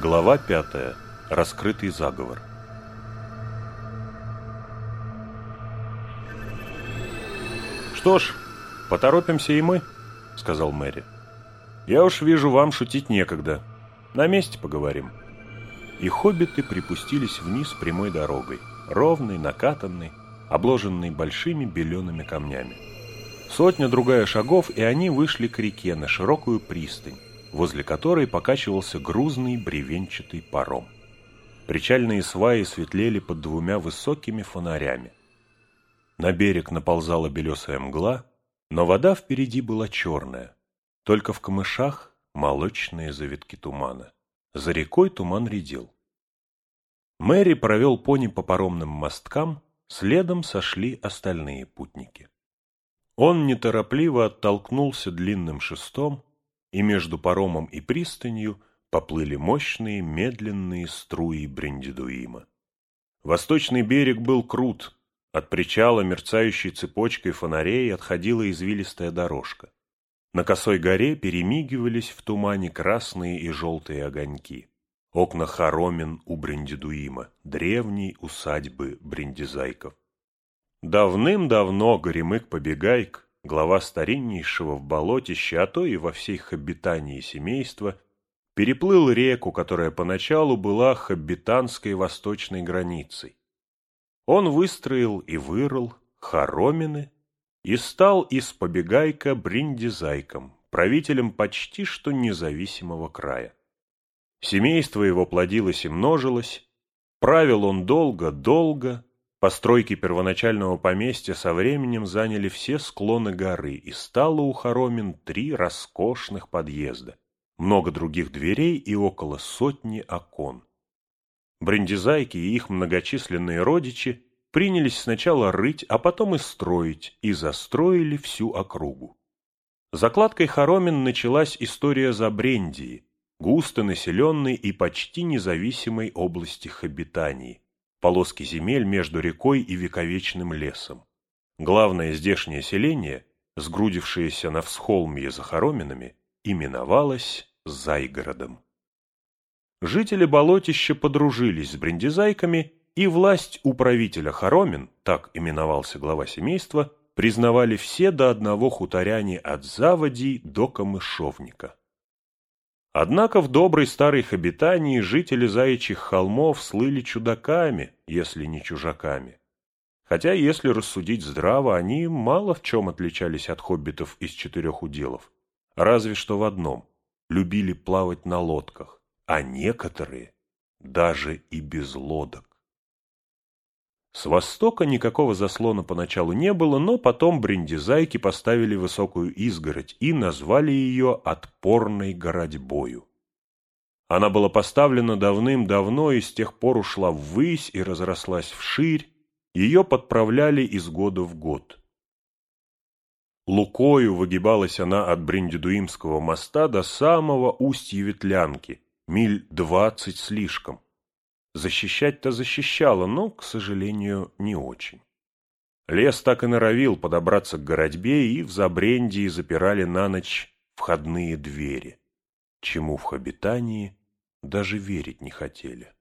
Глава пятая. Раскрытый заговор. «Что ж, поторопимся и мы», — сказал Мэри. «Я уж вижу, вам шутить некогда. На месте поговорим». И хоббиты припустились вниз прямой дорогой, ровной, накатанной, обложенной большими белеными камнями. Сотня-другая шагов, и они вышли к реке на широкую пристань, возле которой покачивался грузный бревенчатый паром. Причальные сваи светлели под двумя высокими фонарями. На берег наползала белесая мгла, но вода впереди была черная, только в камышах молочные завитки тумана. За рекой туман редел. Мэри провел пони по паромным мосткам, следом сошли остальные путники. Он неторопливо оттолкнулся длинным шестом, и между паромом и пристанью поплыли мощные медленные струи Брендидуима. Восточный берег был крут, от причала мерцающей цепочкой фонарей отходила извилистая дорожка. На косой горе перемигивались в тумане красные и желтые огоньки. Окна хоромин у Брендидуима, древней усадьбы Брендизайков. Давным-давно Горемык-Побегайк, глава стариннейшего в болотище, а то и во всей хоббитании семейства, переплыл реку, которая поначалу была хоббитанской восточной границей. Он выстроил и вырыл хоромины и стал из Побегайка Бриндизайком, правителем почти что независимого края. Семейство его плодилось и множилось, правил он долго-долго, Постройки первоначального поместья со временем заняли все склоны горы, и стало у хоромин три роскошных подъезда, много других дверей и около сотни окон. Брендизайки и их многочисленные родичи принялись сначала рыть, а потом и строить, и застроили всю округу. Закладкой хоромин началась история Забрендии, густо населенной и почти независимой области Хобитании – полоски земель между рекой и вековечным лесом. Главное здешнее селение, сгрудившееся на всхолмье за хороминами, именовалось Зайгородом. Жители болотища подружились с брендизайками, и власть управителя хоромин, так именовался глава семейства, признавали все до одного хуторяне от заводей до камышовника. Однако в доброй старой Хобитании жители заячьих холмов слыли чудаками, если не чужаками. Хотя, если рассудить здраво, они мало в чем отличались от хоббитов из четырех уделов. Разве что в одном – любили плавать на лодках, а некоторые – даже и без лодок. С востока никакого заслона поначалу не было, но потом брендизайки поставили высокую изгородь и назвали ее «отпорной городьбою». Она была поставлена давным-давно и с тех пор ушла ввысь и разрослась вширь, ее подправляли из года в год. Лукою выгибалась она от Бриндидуимского моста до самого устья Ветлянки, миль двадцать слишком. Защищать-то защищала, но, к сожалению, не очень. Лес так и норовил подобраться к городьбе, и в Забрендии запирали на ночь входные двери, чему в Хобитании даже верить не хотели.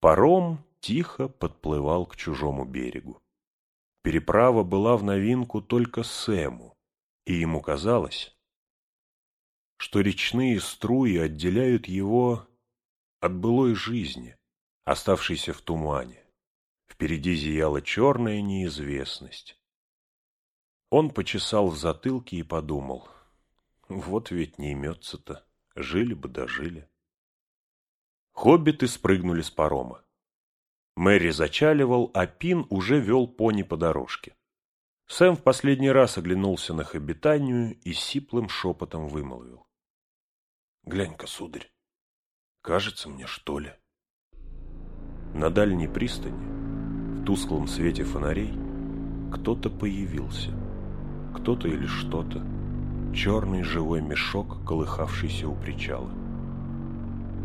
Паром тихо подплывал к чужому берегу. Переправа была в новинку только Сэму, и ему казалось, что речные струи отделяют его от былой жизни, оставшейся в тумане. Впереди зияла черная неизвестность. Он почесал в затылке и подумал, вот ведь не имется-то, жили бы дожили. Хоббиты спрыгнули с парома. Мэри зачаливал, а Пин уже вел пони по дорожке. Сэм в последний раз оглянулся на Хоббитанию и сиплым шепотом вымолвил. — Глянь-ка, сударь, Кажется мне, что ли. На дальней пристани, в тусклом свете фонарей, кто-то появился. Кто-то или что-то. Черный живой мешок, колыхавшийся у причала.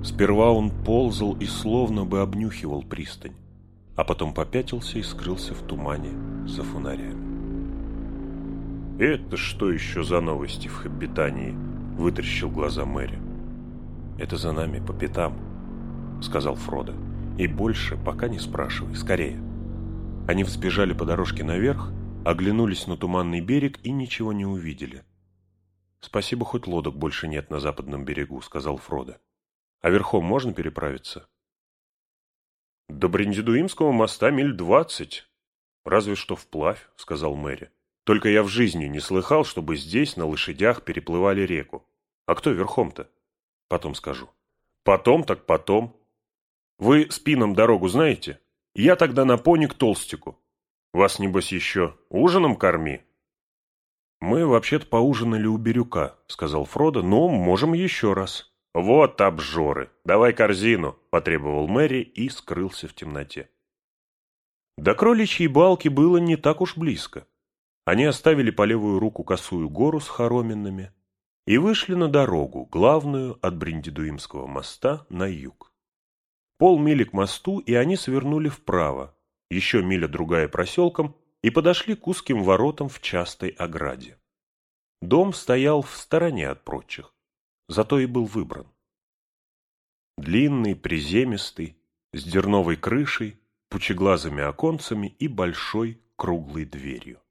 Сперва он ползал и словно бы обнюхивал пристань, а потом попятился и скрылся в тумане за фонарями. «Это что еще за новости в Хоббитании?» — вытащил глаза Мэри. «Это за нами, по пятам», — сказал Фродо. «И больше пока не спрашивай, скорее». Они взбежали по дорожке наверх, оглянулись на туманный берег и ничего не увидели. «Спасибо, хоть лодок больше нет на западном берегу», — сказал Фродо. «А верхом можно переправиться?» «До Брендидуимского моста миль двадцать. Разве что вплавь», — сказал Мэри. «Только я в жизни не слыхал, чтобы здесь на лошадях переплывали реку. А кто верхом-то?» «Потом скажу». «Потом так потом. Вы спином дорогу знаете? Я тогда на пони к толстику. Вас, небось, еще ужином корми?» «Мы вообще-то поужинали у Бирюка», — сказал Фродо, — «но можем еще раз». «Вот обжоры! Давай корзину!» — потребовал Мэри и скрылся в темноте. До кроличьей балки было не так уж близко. Они оставили по левую руку косую гору с хороминами и вышли на дорогу, главную от Бриндидуимского моста на юг. Полмили к мосту, и они свернули вправо, еще миля другая проселком, и подошли к узким воротам в частой ограде. Дом стоял в стороне от прочих зато и был выбран. Длинный, приземистый, с дерновой крышей, пучеглазыми оконцами и большой круглой дверью.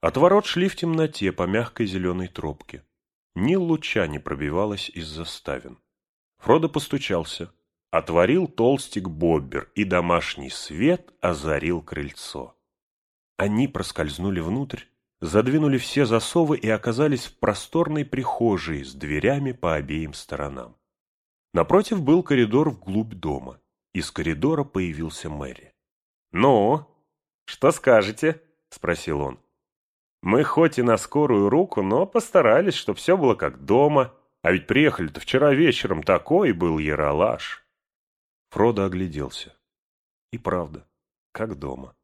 От ворот шли в темноте по мягкой зеленой тропке. Ни луча не пробивалось из-за ставен. Фродо постучался. Отворил толстик Боббер, и домашний свет озарил крыльцо. Они проскользнули внутрь, задвинули все засовы и оказались в просторной прихожей с дверями по обеим сторонам. Напротив был коридор вглубь дома. Из коридора появился Мэри. «Ну, что скажете?» — спросил он. «Мы хоть и на скорую руку, но постарались, чтобы все было как дома. А ведь приехали-то вчера вечером, такой был яролаж». Фродо огляделся. И правда, как дома.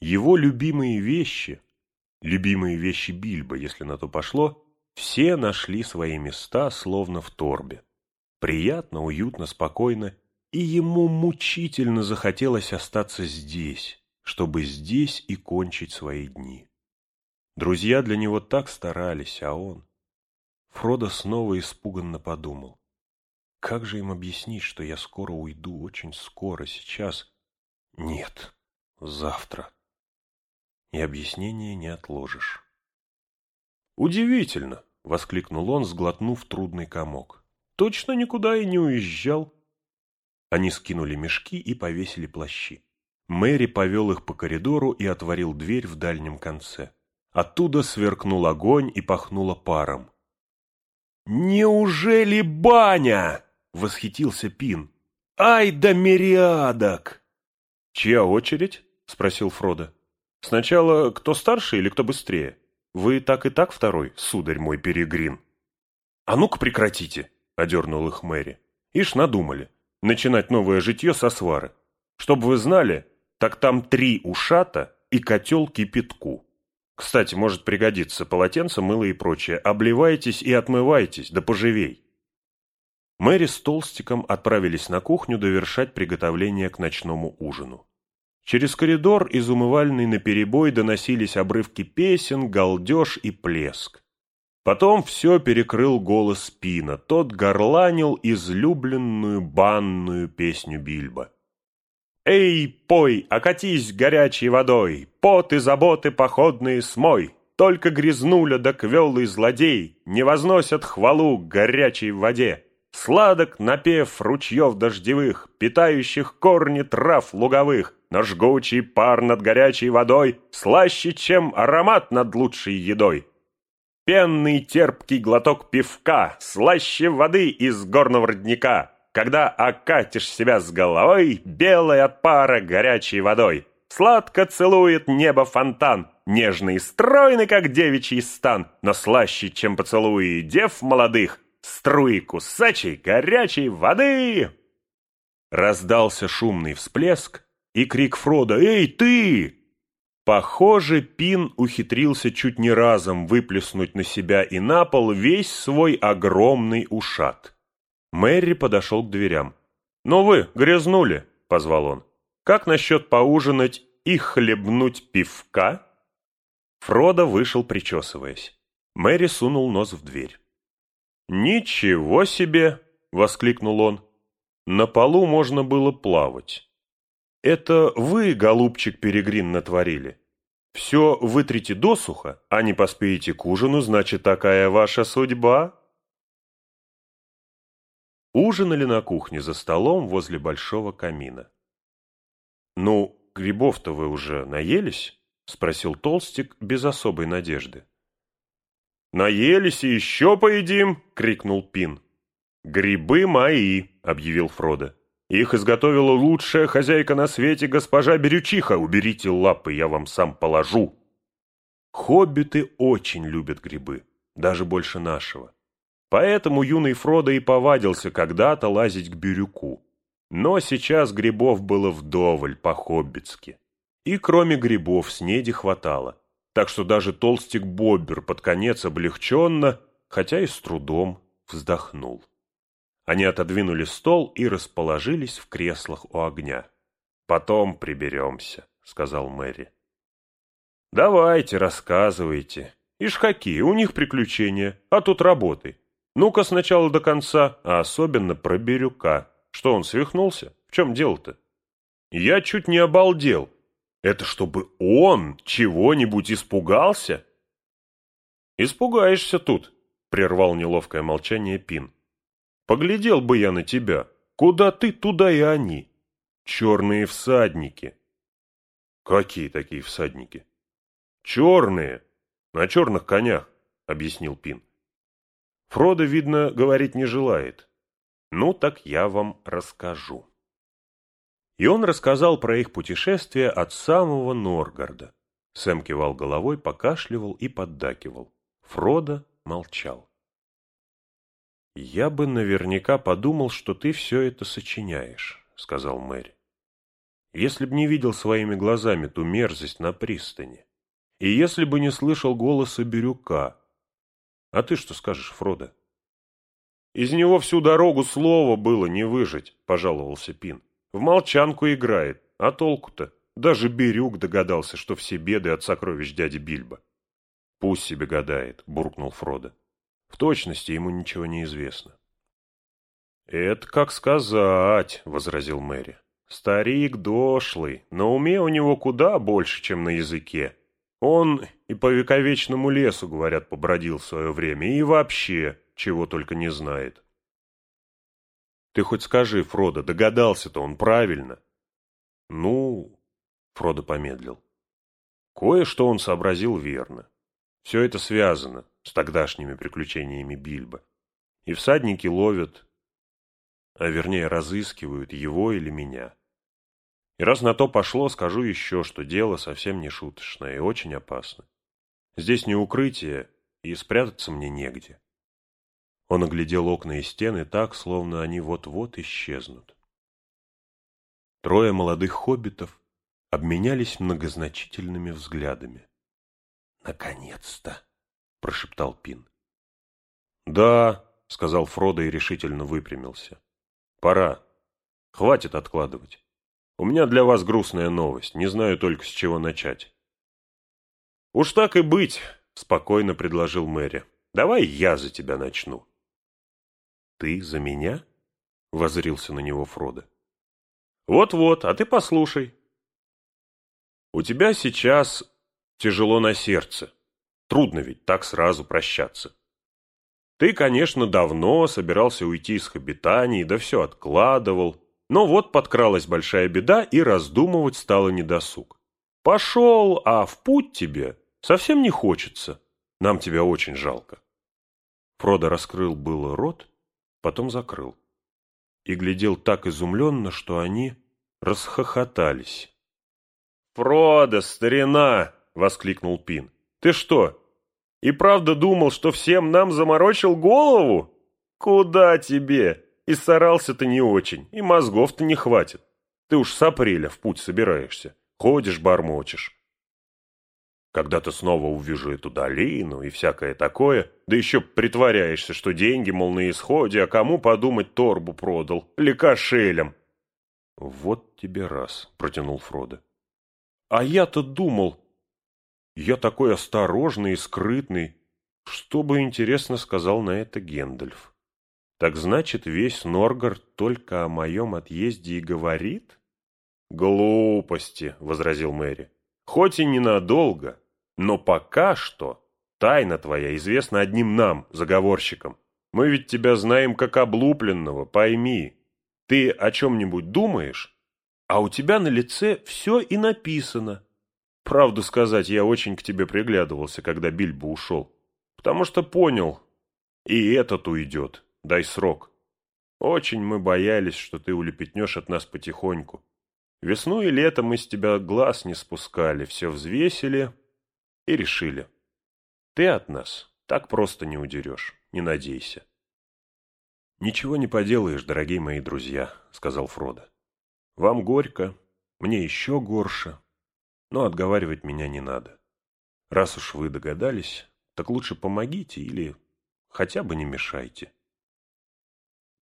Его любимые вещи Любимые вещи Бильбо, если на то пошло, все нашли свои места, словно в торбе. Приятно, уютно, спокойно, и ему мучительно захотелось остаться здесь, чтобы здесь и кончить свои дни. Друзья для него так старались, а он... Фродо снова испуганно подумал. Как же им объяснить, что я скоро уйду, очень скоро, сейчас? Нет, завтра и объяснения не отложишь. «Удивительно!» — воскликнул он, сглотнув трудный комок. «Точно никуда и не уезжал!» Они скинули мешки и повесили плащи. Мэри повел их по коридору и отворил дверь в дальнем конце. Оттуда сверкнул огонь и пахнуло паром. «Неужели баня?» — восхитился Пин. «Ай да мириадок!» «Чья очередь?» — спросил Фродо. Сначала кто старше или кто быстрее? Вы так и так второй, сударь мой перегрин. А ну-ка прекратите, одернул их Мэри. Ишь надумали. Начинать новое житье со свары. Чтоб вы знали, так там три ушата и котел кипятку. Кстати, может пригодиться полотенце, мыло и прочее. Обливайтесь и отмывайтесь, да поживей. Мэри с Толстиком отправились на кухню довершать приготовление к ночному ужину. Через коридор из умывальной наперебой доносились обрывки песен, галдеж и плеск. Потом все перекрыл голос Пина. Тот горланил излюбленную банную песню Бильбо. «Эй, пой, окатись горячей водой, пот и заботы походные смой, только грязнуля да квелый злодей не возносят хвалу горячей воде. Сладок напев ручьев дождевых, питающих корни трав луговых, но жгучий пар над горячей водой слаще, чем аромат над лучшей едой. Пенный терпкий глоток пивка слаще воды из горного родника, когда окатишь себя с головой белой от пара горячей водой. Сладко целует небо фонтан, нежный и стройный, как девичий стан, но слаще, чем поцелуи дев молодых, струи кусачей горячей воды. Раздался шумный всплеск, и крик Фрода «Эй, ты!» Похоже, Пин ухитрился чуть не разом выплеснуть на себя и на пол весь свой огромный ушат. Мэри подошел к дверям. «Ну вы, грязнули!» — позвал он. «Как насчет поужинать и хлебнуть пивка?» Фродо вышел, причесываясь. Мэри сунул нос в дверь. «Ничего себе!» — воскликнул он. «На полу можно было плавать. Это вы, голубчик Перегрин, натворили. Все вытрите досуха, а не поспеете к ужину, значит, такая ваша судьба?» Ужинали на кухне за столом возле большого камина. «Ну, грибов-то вы уже наелись?» — спросил Толстик без особой надежды. «Наелись и еще поедим!» — крикнул Пин. «Грибы мои!» — объявил Фродо. «Их изготовила лучшая хозяйка на свете госпожа Берючиха. Уберите лапы, я вам сам положу!» Хоббиты очень любят грибы, даже больше нашего. Поэтому юный Фродо и повадился когда-то лазить к Бирюку. Но сейчас грибов было вдоволь по-хоббитски. И кроме грибов снеди хватало. Так что даже толстик Боббер под конец облегченно, хотя и с трудом, вздохнул. Они отодвинули стол и расположились в креслах у огня. «Потом приберемся», — сказал Мэри. «Давайте, рассказывайте. Ишь какие, у них приключения, а тут работы. Ну-ка сначала до конца, а особенно про Бирюка. Что он свихнулся? В чем дело-то? Я чуть не обалдел. Это чтобы он чего-нибудь испугался? Испугаешься тут, прервал неловкое молчание Пин. Поглядел бы я на тебя. Куда ты, туда и они. Черные всадники. Какие такие всадники? Черные. На черных конях, объяснил Пин. Фродо, видно, говорить не желает. Ну, так я вам расскажу. И он рассказал про их путешествие от самого Норгарда. Сэм кивал головой, покашливал и поддакивал. Фродо молчал. «Я бы наверняка подумал, что ты все это сочиняешь», — сказал Мэри. «Если б не видел своими глазами ту мерзость на пристани, и если бы не слышал голоса Бирюка, а ты что скажешь, Фродо? Из него всю дорогу слова было не выжить, пожаловался Пин. В молчанку играет, а толку-то? Даже Бирюк догадался, что все беды от сокровищ дяди Бильбо. Пусть себе гадает, буркнул Фродо. В точности ему ничего не известно. «Это как сказать», — возразил Мэри. «Старик дошлый, на уме у него куда больше, чем на языке. Он и по вековечному лесу, говорят, побродил в свое время, и вообще чего только не знает. Ты хоть скажи, Фродо, догадался-то он правильно? Ну, Фродо помедлил. Кое-что он сообразил верно. Все это связано с тогдашними приключениями Бильбо. И всадники ловят, а вернее разыскивают его или меня. И раз на то пошло, скажу еще, что дело совсем не шуточное и очень опасно. Здесь не укрытие, и спрятаться мне негде. Он оглядел окна и стены так, словно они вот-вот исчезнут. Трое молодых хоббитов обменялись многозначительными взглядами. «Наконец-то!» — прошептал Пин. «Да», — сказал Фродо и решительно выпрямился. «Пора. Хватит откладывать. У меня для вас грустная новость, не знаю только с чего начать. Уж так и быть, спокойно предложил Мэри. Давай я за тебя начну. Ты за меня? Возрился на него Фродо. Вот-вот, а ты послушай. У тебя сейчас тяжело на сердце. Трудно ведь так сразу прощаться. Ты, конечно, давно собирался уйти из обитаний, да все откладывал, но вот подкралась большая беда, и раздумывать стало недосуг. Пошел, а в путь тебе совсем не хочется. Нам тебя очень жалко. Фродо раскрыл было рот, потом закрыл. И глядел так изумленно, что они расхохотались. «Фродо, старина!» — воскликнул Пин. «Ты что, и правда думал, что всем нам заморочил голову? Куда тебе? И старался ты не очень, и мозгов-то не хватит. Ты уж с апреля в путь собираешься. Ходишь, бормочешь. Когда-то снова увижу эту долину и всякое такое, да еще притворяешься, что деньги, мол, на исходе, а кому подумать торбу продал, или. Вот тебе раз, протянул Фродо. А я-то думал, я такой осторожный и скрытный, Что бы, интересно, сказал на это Гендальф? Так значит, весь Норгард только о моем отъезде и говорит? Глупости, — возразил Мэри. Хоть и ненадолго, но пока что тайна твоя известна одним нам, заговорщикам. Мы ведь тебя знаем как облупленного, пойми. Ты о чем-нибудь думаешь, а у тебя на лице все и написано. Правду сказать, я очень к тебе приглядывался, когда Бильбо ушел. Потому что понял, и этот уйдет, дай срок. Очень мы боялись, что ты улепетнешь от нас потихоньку. Весну и лето мы с тебя глаз не спускали, все взвесили и решили. Ты от нас так просто не удерешь, не надейся. «Ничего не поделаешь, дорогие мои друзья», — сказал Фродо. «Вам горько, мне еще горше, но отговаривать меня не надо. Раз уж вы догадались, так лучше помогите или хотя бы не мешайте».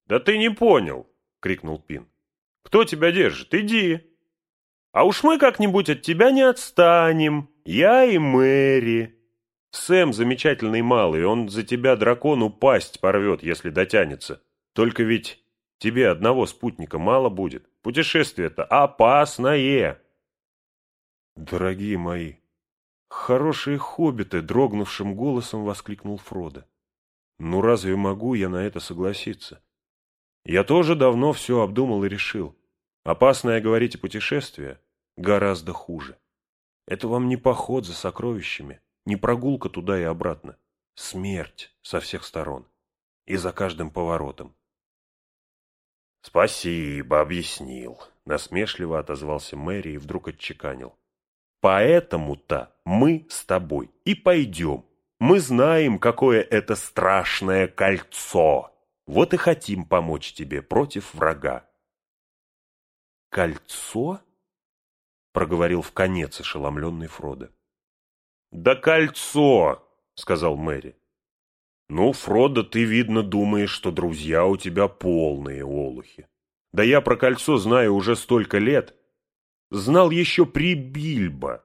«Да ты не понял!» — крикнул Пин. «Кто тебя держит? Иди!» «А уж мы как-нибудь от тебя не отстанем, я и Мэри!» Сэм замечательный малый, он за тебя дракону пасть порвет, если дотянется. Только ведь тебе одного спутника мало будет. Путешествие-то опасное. Дорогие мои, хорошие хоббиты, дрогнувшим голосом воскликнул Фродо. Ну разве могу я на это согласиться? Я тоже давно все обдумал и решил. Опасное, говорите, путешествие гораздо хуже. Это вам не поход за сокровищами, не прогулка туда и обратно. Смерть со всех сторон и за каждым поворотом. «Спасибо, объяснил», — насмешливо отозвался Мэри и вдруг отчеканил. «Поэтому-то мы с тобой и пойдем. Мы знаем, какое это страшное кольцо. Вот и хотим помочь тебе против врага». «Кольцо?» — проговорил в конец ошеломленный Фродо. «Да кольцо!» — сказал Мэри. «Ну, Фродо, ты, видно, думаешь, что друзья у тебя полные олухи. Да я про кольцо знаю уже столько лет. Знал еще при Бильбо.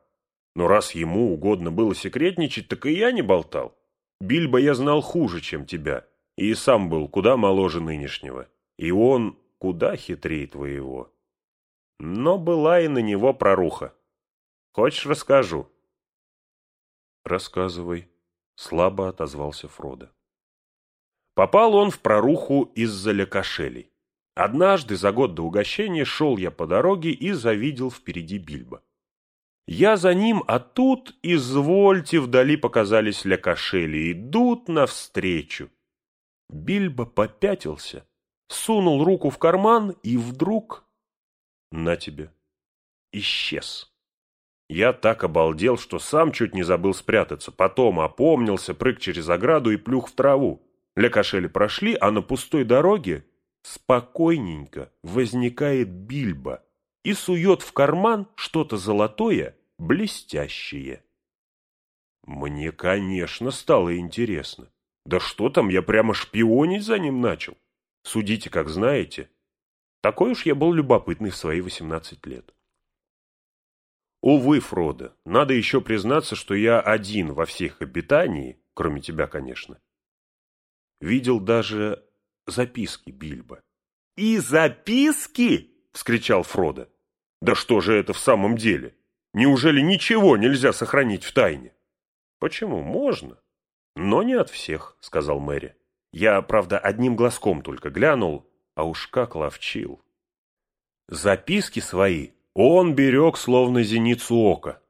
Но раз ему угодно было секретничать, так и я не болтал. Бильбо я знал хуже, чем тебя, и сам был куда моложе нынешнего. И он куда хитрее твоего. Но была и на него проруха. Хочешь, расскажу?» «Рассказывай», — слабо отозвался Фродо. Попал он в проруху из-за лекошелей. Однажды за год до угощения шел я по дороге и завидел впереди Бильбо. Я за ним, а тут, извольте, вдали показались лекошели, идут навстречу. Бильбо попятился, сунул руку в карман и вдруг... На тебе. Исчез. Я так обалдел, что сам чуть не забыл спрятаться. Потом опомнился, прыг через ограду и плюх в траву. Лекашели прошли, а на пустой дороге спокойненько возникает Бильбо и сует в карман что-то золотое, блестящее. Мне, конечно, стало интересно. Да что там, я прямо шпионить за ним начал. Судите, как знаете. Такой уж я был любопытный в свои восемнадцать лет. Увы, Фродо, надо еще признаться, что я один во всех обитании, кроме тебя, конечно, видел даже записки Бильбо. «И записки?» — вскричал Фродо. «Да что же это в самом деле? Неужели ничего нельзя сохранить в тайне?» «Почему? Можно. Но не от всех», — сказал Мэри. «Я, правда, одним глазком только глянул, а уж как ловчил». Записки свои он берег словно зеницу ока.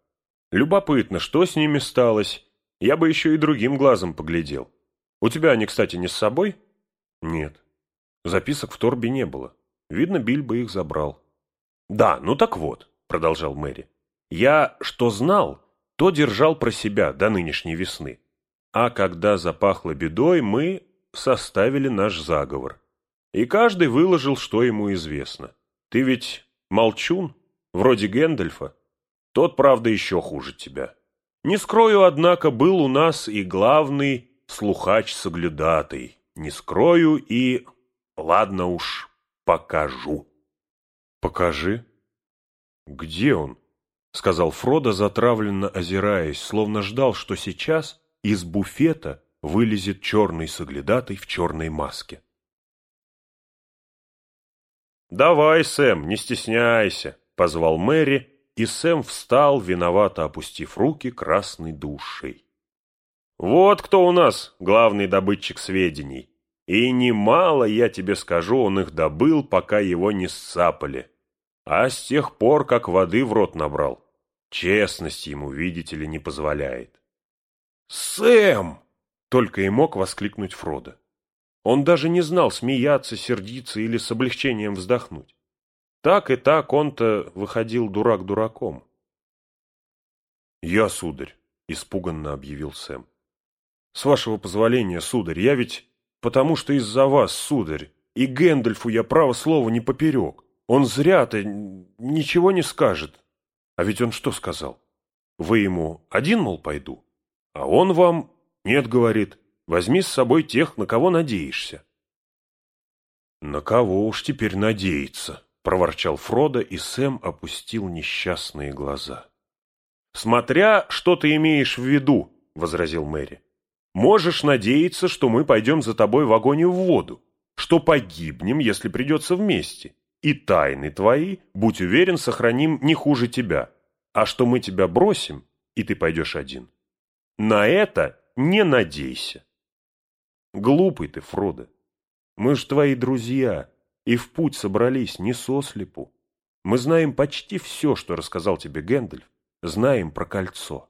Любопытно, что с ними сталось. Я бы еще и другим глазом поглядел. У тебя они, кстати, не с собой? Нет. Записок в торбе не было. Видно, Бильбо их забрал. Да, ну так вот, продолжал Мэри. Я что знал, то держал про себя до нынешней весны. А когда запахло бедой, мы составили наш заговор. И каждый выложил, что ему известно. Ты ведь молчун? вроде Гэндальфа, тот, правда, еще хуже тебя. Не скрою, однако, был у нас и главный слухач-соглядатый. Не скрою и... Ладно уж, покажу. Покажи. Где он? Сказал Фродо, затравленно озираясь, словно ждал, что сейчас из буфета вылезет черный соглядатый в черной маске. «Давай, Сэм, не стесняйся», — позвал Мэри, и Сэм встал, виновато опустив руки красной душей. «Вот кто у нас главный добытчик сведений. И немало, я тебе скажу, он их добыл, пока его не сцапали. А с тех пор, как воды в рот набрал, честность ему, видите ли, не позволяет». «Сэм!» — только и мог воскликнуть Фродо. Он даже не знал, смеяться, сердиться или с облегчением вздохнуть. Так и так он-то выходил дурак дураком. «Я, сударь», — испуганно объявил Сэм. «С вашего позволения, сударь, я ведь потому что из-за вас, сударь, и Гэндальфу я право слова не поперек. Он зря-то ничего не скажет. А ведь он что сказал? Вы ему один, мол, пойду? А он вам нет, говорит, Возьми с собой тех, на кого надеешься. «На кого уж теперь надеяться?» — проворчал Фродо, и Сэм опустил несчастные глаза. «Смотря, что ты имеешь в виду», — возразил Мэри. «Можешь надеяться, что мы пойдем за тобой в огонь и в воду, что погибнем, если придется вместе, и тайны твои, будь уверен, сохраним не хуже тебя, а что мы тебя бросим, и ты пойдешь один. На это не надейся». Глупый ты, Фродо. Мы ж твои друзья, и в путь собрались не сослепу. Мы знаем почти все, что рассказал тебе Гэндальф, знаем про кольцо.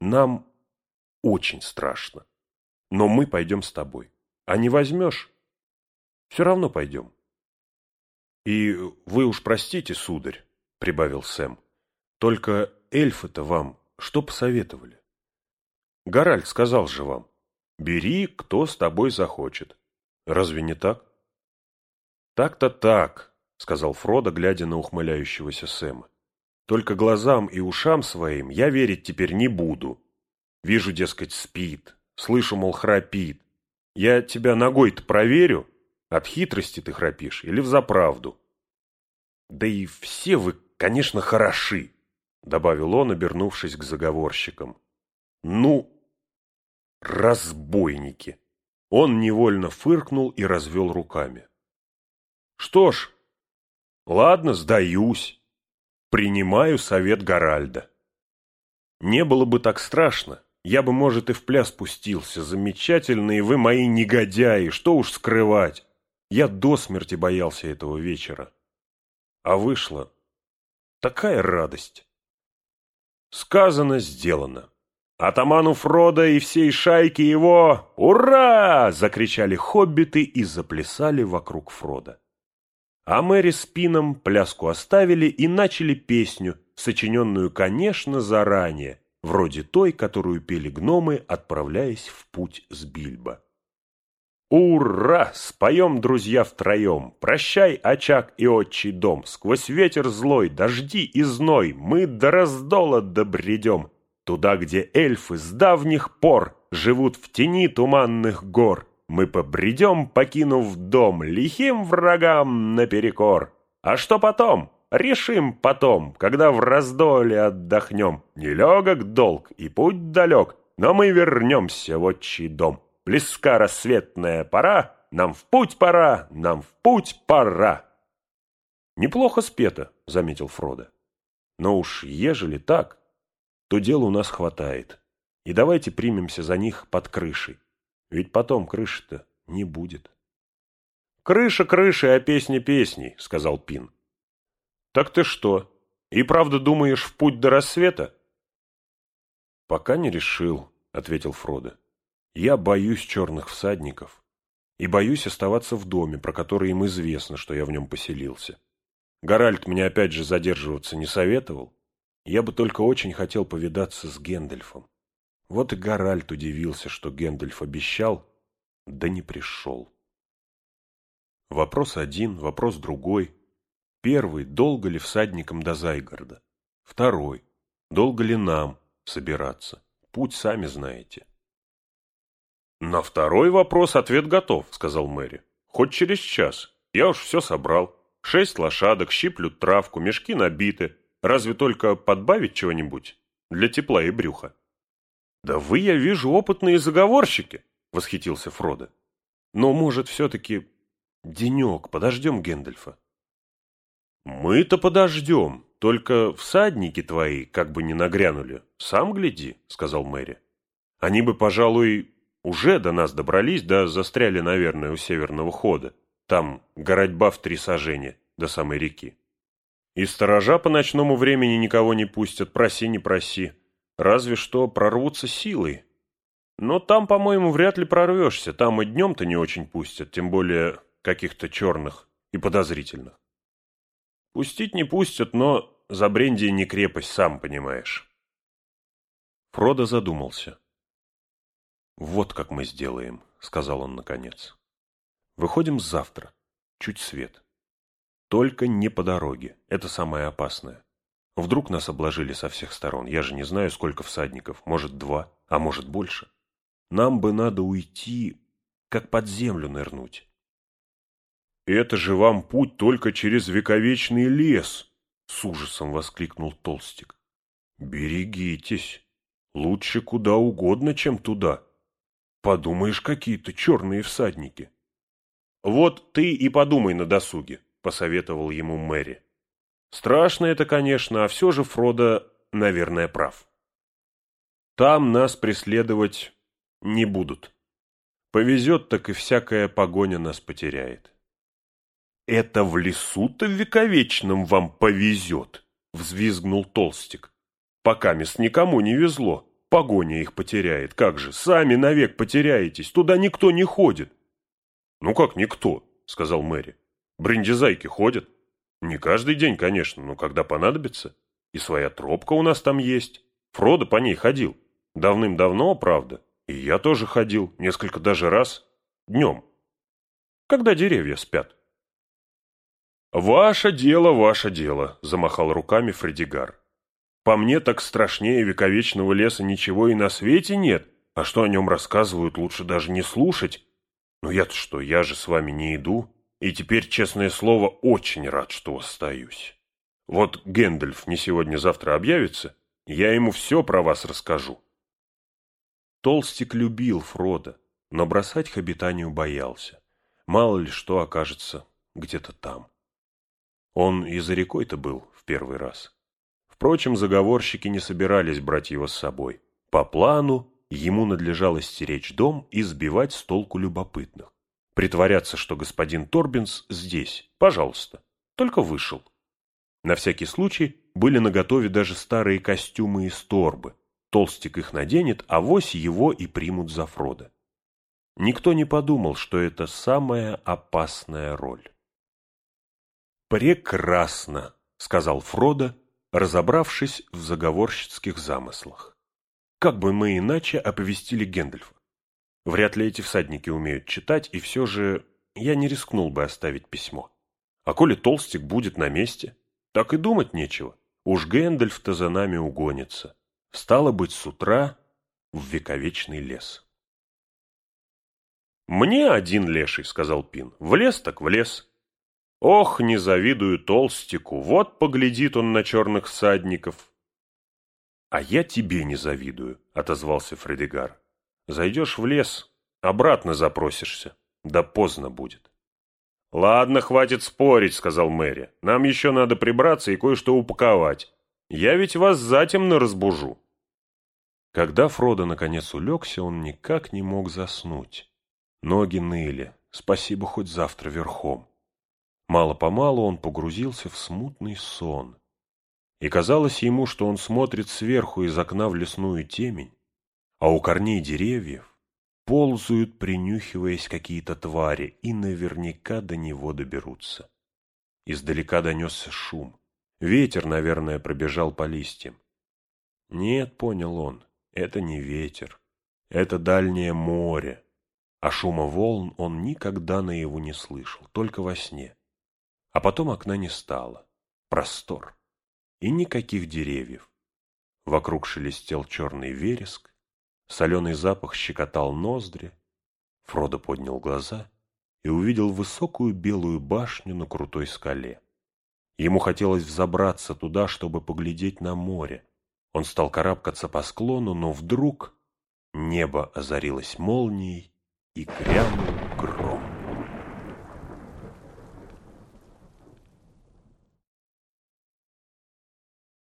Нам очень страшно, но мы пойдем с тобой. А не возьмешь, все равно пойдем. И вы уж простите, сударь, — прибавил Сэм, — только эльфы-то вам что посоветовали? Гаральд сказал же вам, Бери, кто с тобой захочет. Разве не так? Так-то так, сказал Фродо, глядя на ухмыляющегося Сэма. Только глазам и ушам своим я верить теперь не буду. Вижу, дескать, спит, слышу, мол, храпит. Я тебя ногой-то проверю, от хитрости ты храпишь или взаправду. Да и все вы, конечно, хороши, добавил он, обернувшись к заговорщикам. Ну, Разбойники! Он невольно фыркнул и развел руками. Что ж, ладно, сдаюсь. Принимаю совет Гаральда. Не было бы так страшно. Я бы, может, и в пляс пустился. Замечательные вы мои негодяи, что уж скрывать. Я до смерти боялся этого вечера. А вышла такая радость. Сказано, сделано. Атаману Фрода и всей шайке его «Ура!» — закричали хоббиты и заплясали вокруг Фрода. А Мэри с Пином пляску оставили и начали песню, сочиненную, конечно, заранее, вроде той, которую пели гномы, отправляясь в путь с Бильбо. Ура! Споем, друзья, втроем. Прощай, очаг и отчий дом. Сквозь ветер злой, дожди и зной Мы до раздола добредем. Туда, где эльфы с давних пор живут в тени туманных гор, мы побредем, покинув дом, лихим врагам наперекор. А что потом? Решим потом, когда в раздоле отдохнем. Нелегок долг и путь далек, но мы вернемся в отчий дом. Близка рассветная пора, нам в путь пора, нам в путь пора. Неплохо спето, заметил Фродо. Но уж ежели так, то дела у нас хватает. И давайте примемся за них под крышей. Ведь потом крыши-то не будет. «Крыша крыши, а песни песней», — сказал Пин. «Так ты что, и правда думаешь в путь до рассвета?» «Пока не решил», — ответил Фродо. «Я боюсь черных всадников и боюсь оставаться в доме, про который им известно, что я в нем поселился. Гаральд мне опять же задерживаться не советовал, я бы только очень хотел повидаться с Гендельфом. Вот и Гаральд удивился, что Гендельф обещал, да не пришел. Вопрос один, вопрос другой. Первый, долго ли всадникам до Зайгорода? Второй, долго ли нам собираться? Путь сами знаете. На второй вопрос ответ готов, сказал Мэри. Хоть через час. Я уж все собрал. Шесть лошадок, щиплют травку, мешки набиты. Разве только подбавить чего-нибудь для тепла и брюха? «Да вы, я вижу, опытные заговорщики!» — восхитился Фродо. «Но, может, все-таки денек подождем Гэндальфа?» «Мы-то подождем, только всадники твои как бы не нагрянули. Сам гляди», — сказал Мэри. «Они бы, пожалуй, уже до нас добрались, да застряли, наверное, у северного хода. Там городьба в три сажения до самой реки. И сторожа по ночному времени никого не пустят, проси не проси. Разве что прорвутся силой. Но там, по-моему, вряд ли прорвешься, там и днем-то не очень пустят, тем более каких-то черных и подозрительных. Пустить не пустят, но за Брендия не крепость, сам понимаешь. Фродо задумался. «Вот как мы сделаем», — сказал он наконец. «Выходим завтра. Чуть свет. Только не по дороге. Это самое опасное. Вдруг нас обложили со всех сторон. Я же не знаю, сколько всадников. Может, два, а может, больше. Нам бы надо уйти, как под землю нырнуть. «Это же вам путь только через вековечный лес!» — с ужасом воскликнул Толстик. «Берегитесь! Лучше куда угодно, чем туда. Подумаешь, какие-то черные всадники!» «Вот ты и подумай на досуге», — посоветовал ему Мэри. «Страшно это, конечно, а все же Фродо, наверное, прав. Там нас преследовать не будут. Повезет, так и всякая погоня нас потеряет». «Это в лесу-то вековечном вам повезет!» — взвизгнул Толстик. «Пока мест никому не везло. Погоня их потеряет. Как же, сами навек потеряетесь. Туда никто не ходит». «Ну как никто?» — сказал Мэри. «Брендизайки ходят. Не каждый день, конечно, но когда понадобится. И своя тропка у нас там есть. Фродо по ней ходил. Давным-давно, правда. И я тоже ходил, несколько даже раз. Днем. Когда деревья спят. «Ваше дело, ваше дело», — замахал руками Фредигар. «По мне так страшнее вековечного леса ничего и на свете нет, а что о нем рассказывают, лучше даже не слушать. Но я-то что, я же с вами не иду, и теперь, честное слово, очень рад, что остаюсь. Вот Гэндальф не сегодня-завтра объявится, я ему все про вас расскажу». Толстик любил Фрода, но бросать к обитанию боялся. Мало ли что окажется где-то там. Он и за рекой-то был в первый раз. Впрочем, заговорщики не собирались брать его с собой. По плану ему надлежало стеречь дом и сбивать с толку любопытных. Притворяться, что господин Торбинс здесь, пожалуйста, только вышел. На всякий случай были наготове даже старые костюмы из торбы. Толстик их наденет, а вось его и примут за Фрода. Никто не подумал, что это самая опасная роль. «Прекрасно», — сказал Фродо, разобравшись в заговорщицких замыслах. «Как бы мы иначе оповестили Гэндальфа? Вряд ли эти всадники умеют читать, и все же я не рискнул бы оставить письмо. А коли Толстик будет на месте, так и думать нечего. Уж Гэндальф-то за нами угонится. Стало быть, с утра в вековечный лес». «Мне один леший», — сказал Пин. «В лес так в лес. Ох, не завидую толстику, вот поглядит он на черных всадников. — А я тебе не завидую, — отозвался Фредигар. — Зайдешь в лес, обратно запросишься, да поздно будет. — Ладно, хватит спорить, — сказал Мэри. — Нам еще надо прибраться и кое-что упаковать. Я ведь вас затемно разбужу. Когда Фродо наконец улегся, он никак не мог заснуть. Ноги ныли, спасибо хоть завтра верхом. Мало-помалу он погрузился в смутный сон. И казалось ему, что он смотрит сверху из окна в лесную темень, а у корней деревьев ползают, принюхиваясь какие-то твари, и наверняка до него доберутся. Издалека донесся шум. Ветер, наверное, пробежал по листьям. Нет, понял он, это не ветер, это дальнее море, а шума волн он никогда наяву не слышал, только во сне. А потом окна не стало. Простор. И никаких деревьев. Вокруг шелестел черный вереск, соленый запах щекотал ноздри. Фродо поднял глаза и увидел высокую белую башню на крутой скале. Ему хотелось взобраться туда, чтобы поглядеть на море. Он стал карабкаться по склону, но вдруг Небо озарилось молнией и грянул гром.